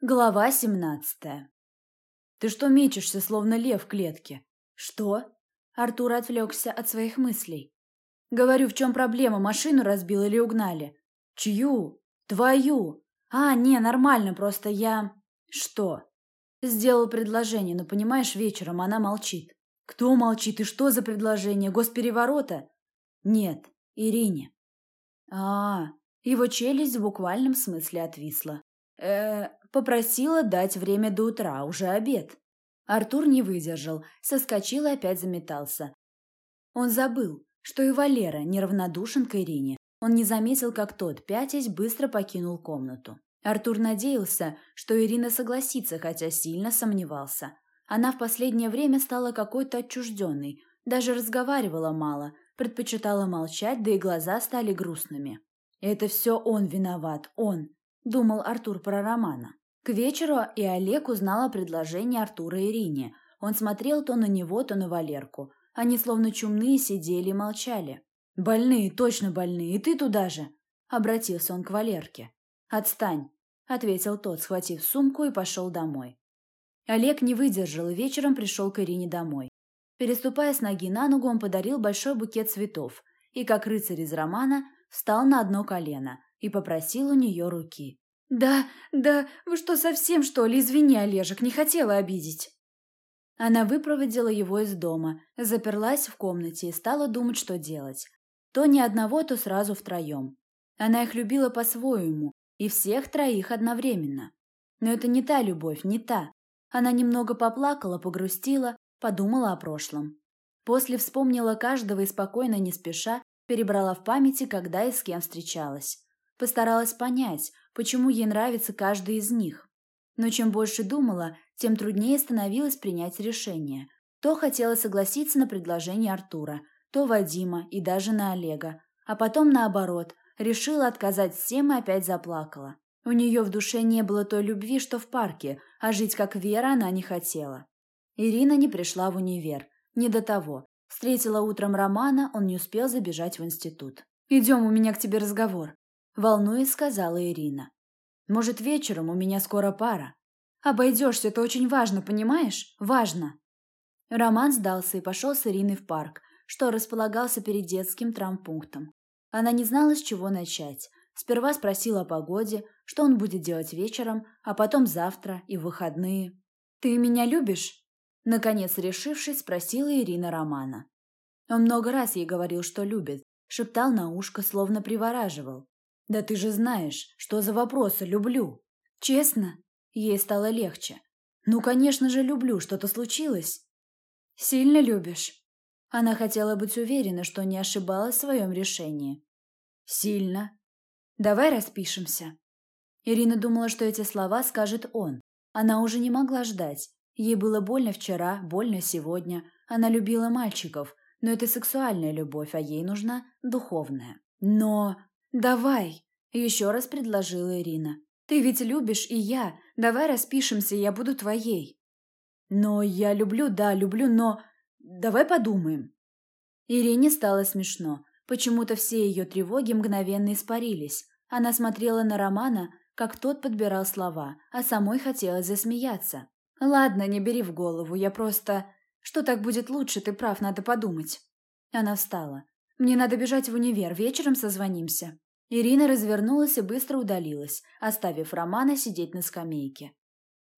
Глава семнадцатая. «Ты что мечешься, словно лев в клетке?» «Что?» Артур отвлекся от своих мыслей. «Говорю, в чем проблема? Машину разбил или угнали?» «Чью?» «Твою!» «А, не, нормально, просто я...» «Что?» Сделал предложение, но, понимаешь, вечером она молчит. «Кто молчит и что за предложение? Госпереворота?» «Нет, Ирине». -а, а Его челюсть в буквальном смысле отвисла. Э Попросила дать время до утра, уже обед. Артур не выдержал, соскочил и опять заметался. Он забыл, что и Валера неравнодушен к Ирине. Он не заметил, как тот, пятясь, быстро покинул комнату. Артур надеялся, что Ирина согласится, хотя сильно сомневался. Она в последнее время стала какой-то отчужденной, даже разговаривала мало, предпочитала молчать, да и глаза стали грустными. «Это все он виноват, он», — думал Артур про Романа. К вечеру и Олег узнал о предложении Артура Ирине. Он смотрел то на него, то на Валерку. Они словно чумные сидели и молчали. «Больные, точно больные, и ты туда же!» Обратился он к Валерке. «Отстань!» — ответил тот, схватив сумку и пошел домой. Олег не выдержал и вечером пришел к Ирине домой. Переступая с ноги на ногу, он подарил большой букет цветов и, как рыцарь из романа, встал на одно колено и попросил у нее руки. «Да, да, вы что, совсем, что ли? Извини, Олежек, не хотела обидеть». Она выпроводила его из дома, заперлась в комнате и стала думать, что делать. То ни одного, то сразу втроем. Она их любила по-своему, и всех троих одновременно. Но это не та любовь, не та. Она немного поплакала, погрустила, подумала о прошлом. После вспомнила каждого и спокойно, не спеша, перебрала в памяти, когда и с кем встречалась. Постаралась понять, почему ей нравится каждый из них. Но чем больше думала, тем труднее становилось принять решение. То хотела согласиться на предложение Артура, то Вадима и даже на Олега. А потом, наоборот, решила отказать всем и опять заплакала. У нее в душе не было той любви, что в парке, а жить как Вера она не хотела. Ирина не пришла в универ. Не до того. Встретила утром Романа, он не успел забежать в институт. «Идем, у меня к тебе разговор», волнуясь, сказала Ирина. Может, вечером у меня скоро пара. Обойдешься, это очень важно, понимаешь? Важно. Роман сдался и пошел с Ириной в парк, что располагался перед детским травмпунктом. Она не знала, с чего начать. Сперва спросила о погоде, что он будет делать вечером, а потом завтра и в выходные. «Ты меня любишь?» Наконец, решившись, спросила Ирина Романа. Он много раз ей говорил, что любит, шептал на ушко, словно привораживал. «Да ты же знаешь, что за вопросы люблю!» «Честно?» Ей стало легче. «Ну, конечно же, люблю. Что-то случилось?» «Сильно любишь?» Она хотела быть уверена, что не ошибалась в своем решении. «Сильно. Давай распишемся». Ирина думала, что эти слова скажет он. Она уже не могла ждать. Ей было больно вчера, больно сегодня. Она любила мальчиков, но это сексуальная любовь, а ей нужна духовная. Но «Давай!» – еще раз предложила Ирина. «Ты ведь любишь и я. Давай распишемся, я буду твоей». «Но я люблю, да, люблю, но... Давай подумаем». Ирине стало смешно. Почему-то все ее тревоги мгновенно испарились. Она смотрела на Романа, как тот подбирал слова, а самой хотелось засмеяться. «Ладно, не бери в голову, я просто... Что так будет лучше, ты прав, надо подумать». Она встала. Мне надо бежать в универ, вечером созвонимся». Ирина развернулась и быстро удалилась, оставив Романа сидеть на скамейке.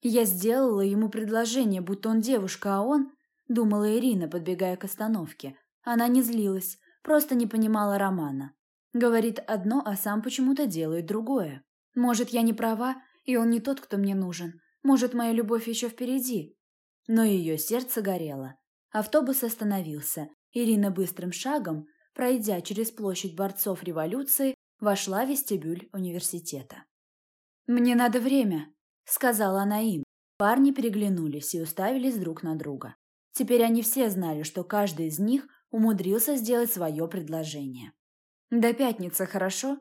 «Я сделала ему предложение, будто он девушка, а он...» — думала Ирина, подбегая к остановке. Она не злилась, просто не понимала Романа. Говорит одно, а сам почему-то делает другое. «Может, я не права, и он не тот, кто мне нужен. Может, моя любовь еще впереди». Но ее сердце горело. Автобус остановился. Ирина быстрым шагом пройдя через площадь борцов революции, вошла в вестибюль университета. «Мне надо время», — сказала она им. Парни переглянулись и уставились друг на друга. Теперь они все знали, что каждый из них умудрился сделать свое предложение. «До пятницы, хорошо?»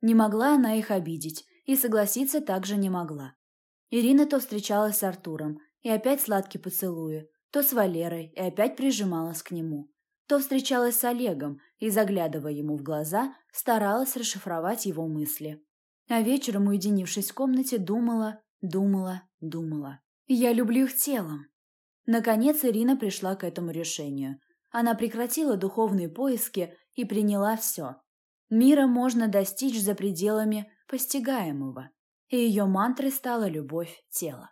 Не могла она их обидеть, и согласиться также не могла. Ирина то встречалась с Артуром, и опять сладкие поцелуи, то с Валерой, и опять прижималась к нему то встречалась с Олегом и, заглядывая ему в глаза, старалась расшифровать его мысли. А вечером, уединившись в комнате, думала, Думала, думала. Я люблю их телом. Наконец Ирина пришла к этому решению. Она прекратила духовные поиски и приняла все. Мира можно достичь за пределами постигаемого, и ее мантрой стала любовь тела.